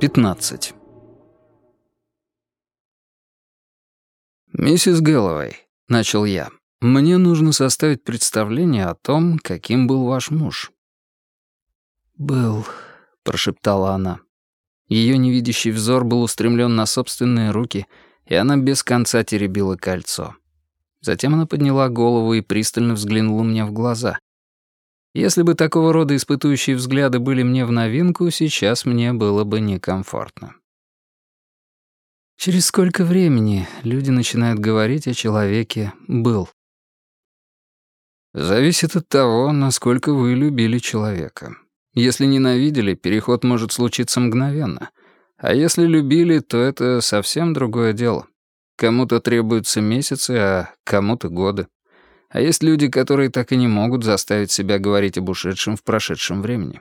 15. «Миссис Гэллоуэй», — начал я, — «мне нужно составить представление о том, каким был ваш муж». «Был», — прошептала она. Ее невидящий взор был устремлен на собственные руки, и она без конца теребила кольцо. Затем она подняла голову и пристально взглянула мне в глаза. Если бы такого рода испытующие взгляды были мне в новинку, сейчас мне было бы некомфортно. Через сколько времени люди начинают говорить о человеке «был»? Зависит от того, насколько вы любили человека. Если ненавидели, переход может случиться мгновенно. А если любили, то это совсем другое дело. Кому-то требуются месяцы, а кому-то годы. А есть люди, которые так и не могут заставить себя говорить об ушедшем в прошедшем времени.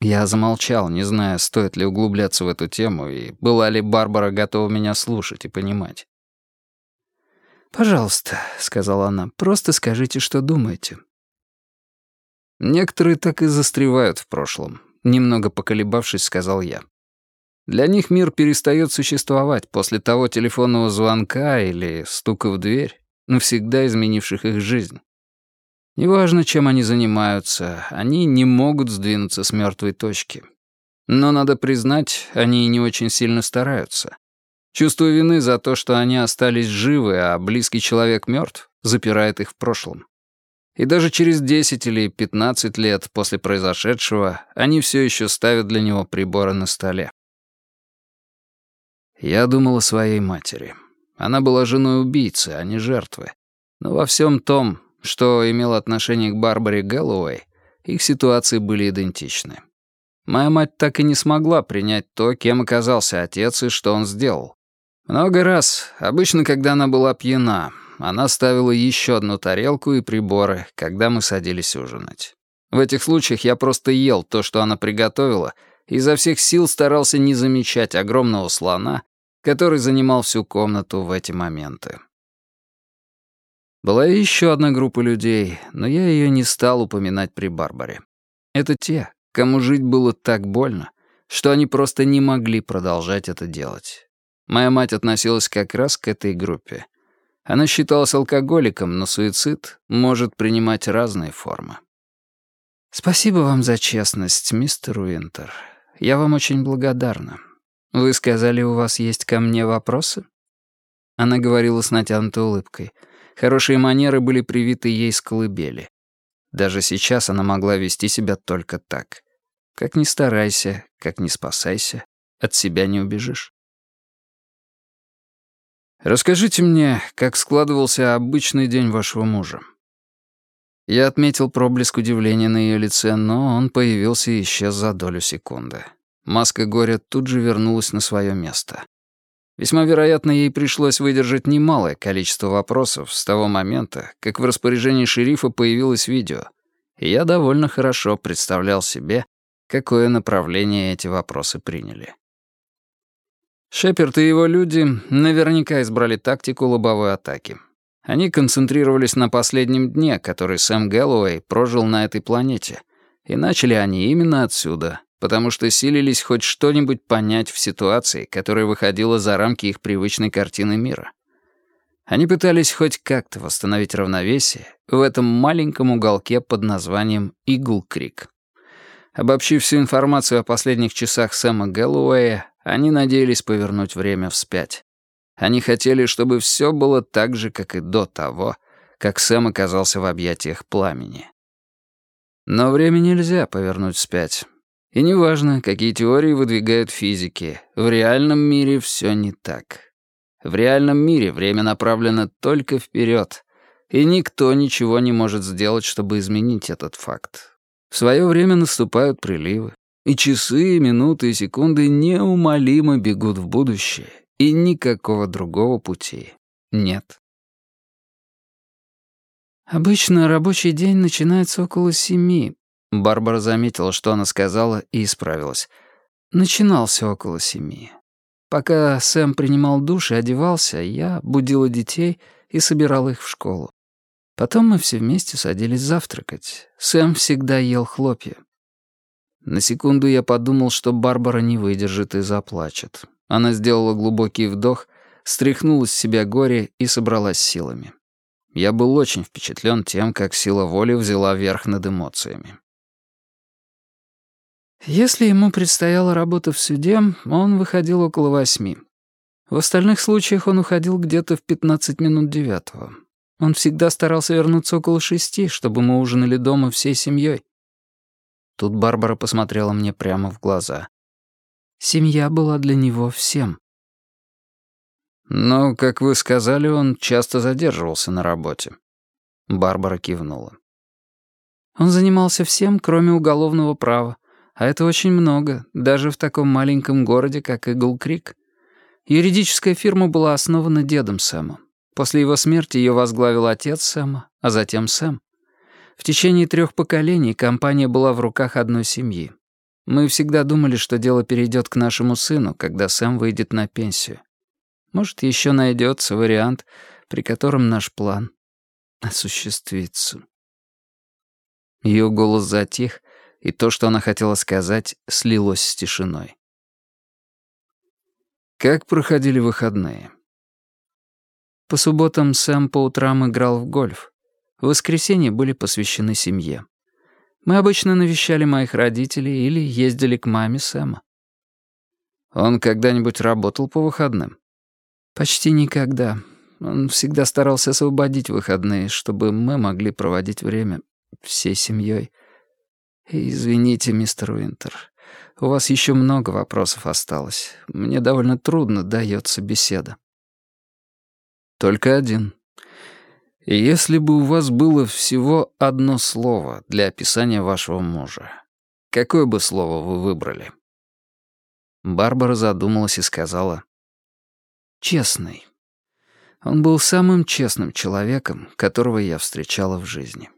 Я замолчал, не зная, стоит ли углубляться в эту тему, и была ли Барбара готова меня слушать и понимать. «Пожалуйста», — сказала она, — «просто скажите, что думаете». Некоторые так и застревают в прошлом. Немного поколебавшись, сказал я. Для них мир перестает существовать после того телефонного звонка или стука в дверь, навсегда изменивших их жизнь. Неважно, чем они занимаются, они не могут сдвинуться с мертвой точки. Но, надо признать, они и не очень сильно стараются. Чувство вины за то, что они остались живы, а близкий человек мертв, запирает их в прошлом. И даже через 10 или 15 лет после произошедшего они все еще ставят для него приборы на столе. Я думал о своей матери. Она была женой убийцы, а не жертвы. Но во всем том, что имело отношение к Барбаре Гэллоуэй, их ситуации были идентичны. Моя мать так и не смогла принять то, кем оказался отец и что он сделал. Много раз, обычно, когда она была пьяна, она ставила еще одну тарелку и приборы, когда мы садились ужинать. В этих случаях я просто ел то, что она приготовила, и изо всех сил старался не замечать огромного слона, который занимал всю комнату в эти моменты. Была еще одна группа людей, но я ее не стал упоминать при Барбаре. Это те, кому жить было так больно, что они просто не могли продолжать это делать. Моя мать относилась как раз к этой группе. Она считалась алкоголиком, но суицид может принимать разные формы. «Спасибо вам за честность, мистер Уинтер. Я вам очень благодарна. Вы сказали, у вас есть ко мне вопросы?» Она говорила с натянутой улыбкой. Хорошие манеры были привиты ей с колыбели. Даже сейчас она могла вести себя только так. Как ни старайся, как ни спасайся, от себя не убежишь. «Расскажите мне, как складывался обычный день вашего мужа?» Я отметил проблеск удивления на ее лице, но он появился и исчез за долю секунды. Маска горя тут же вернулась на свое место. Весьма вероятно, ей пришлось выдержать немалое количество вопросов с того момента, как в распоряжении шерифа появилось видео, и я довольно хорошо представлял себе, какое направление эти вопросы приняли. Шеперд и его люди наверняка избрали тактику лобовой атаки. Они концентрировались на последнем дне, который Сэм Гэллоуэй прожил на этой планете, и начали они именно отсюда, потому что силились хоть что-нибудь понять в ситуации, которая выходила за рамки их привычной картины мира. Они пытались хоть как-то восстановить равновесие в этом маленьком уголке под названием Игл-Крик. Обобщив всю информацию о последних часах Сэма Гэллоуэя, они надеялись повернуть время вспять. Они хотели, чтобы все было так же, как и до того, как Сэм оказался в объятиях пламени. Но время нельзя повернуть вспять. И неважно, какие теории выдвигают физики, в реальном мире все не так. В реальном мире время направлено только вперед, и никто ничего не может сделать, чтобы изменить этот факт. В свое время наступают приливы, и часы, минуты и секунды неумолимо бегут в будущее, и никакого другого пути нет. Обычно рабочий день начинается около семи, Барбара заметила, что она сказала, и исправилась. Начинался около семи. Пока Сэм принимал душ и одевался, я будила детей и собирала их в школу. Потом мы все вместе садились завтракать. Сэм всегда ел хлопья. На секунду я подумал, что Барбара не выдержит и заплачет. Она сделала глубокий вдох, стряхнула с себя горе и собралась силами. Я был очень впечатлен тем, как сила воли взяла верх над эмоциями. Если ему предстояла работа в суде, он выходил около восьми. В остальных случаях он уходил где-то в пятнадцать минут девятого. Он всегда старался вернуться около шести, чтобы мы ужинали дома всей семьей. Тут Барбара посмотрела мне прямо в глаза. Семья была для него всем. «Но, как вы сказали, он часто задерживался на работе». Барбара кивнула. Он занимался всем, кроме уголовного права, а это очень много, даже в таком маленьком городе, как Игл-Крик. Юридическая фирма была основана дедом Сэма. После его смерти ее возглавил отец Сэма, а затем Сэм. В течение трех поколений компания была в руках одной семьи. Мы всегда думали, что дело перейдет к нашему сыну, когда Сэм выйдет на пенсию. Может, еще найдется вариант, при котором наш план осуществится. Ее голос затих, и то, что она хотела сказать, слилось с тишиной. Как проходили выходные? По субботам Сэм по утрам играл в гольф. В воскресенье были посвящены семье. Мы обычно навещали моих родителей или ездили к маме Сэма. Он когда-нибудь работал по выходным? Почти никогда. Он всегда старался освободить выходные, чтобы мы могли проводить время всей семьей. Извините, мистер Уинтер, у вас еще много вопросов осталось. Мне довольно трудно дается беседа. Только один. Если бы у вас было всего одно слово для описания вашего мужа, какое бы слово вы выбрали? Барбара задумалась и сказала. «Честный. Он был самым честным человеком, которого я встречала в жизни».